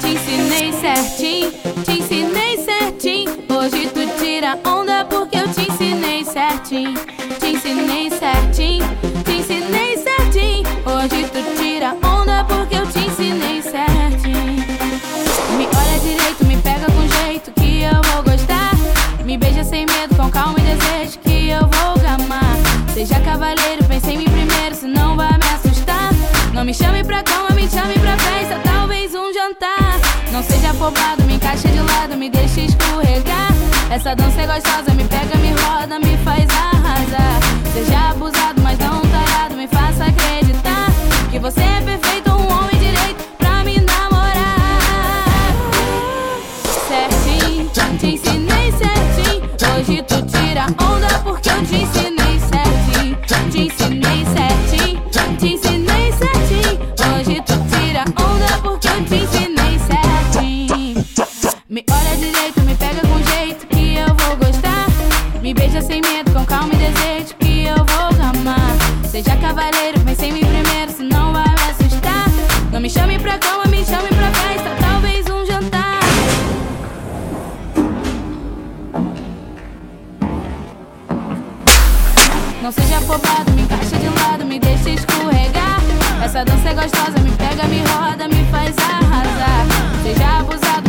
Te ensinei certinho, te ensinei certinho. Hoje tu tira onda porque eu te ensinei certinho. Te ensinei certinho, te ensinei certinho. Hoje tu tira onda porque eu te ensinei certinho. Me olha direito, me pega com jeito que eu vou gostar. Me beija sem medo, com calma e desejo que eu vou gamar. Seja cavaleiro, pense em mim primeiro, senão vai me assustar. Não me chame pra Não seja afobado, me encaixe de lado, me deixe escorregar. Essa dança é gostosa, me pega, me roda, me faz arrasar. Seja abusado, mas não tarado, me faça acreditar que você é perfeito, um homem direito pra me namorar. Certinho, te ensinei certinho. Hoje tu tira onda porque eu te ensinei Me beija sem medo, com calma e desejo que eu vou amar. Seja cavaleiro, pense em mim primeiro, senão vai me assustar. Não me chame pra cama, me chame pra festa, talvez um jantar. Não seja afobado, me encaixa de lado, me deixa escorregar. Essa dança é gostosa, me pega, me roda, me faz arrasar. Seja abusado,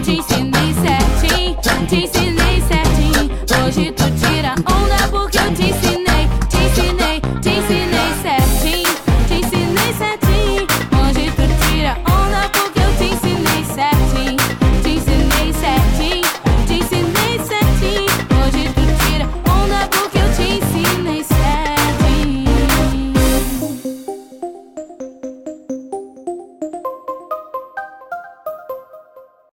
te ensinei certinho, te ensinei certinho. Hoje tu tira onda porque eu te ensinei.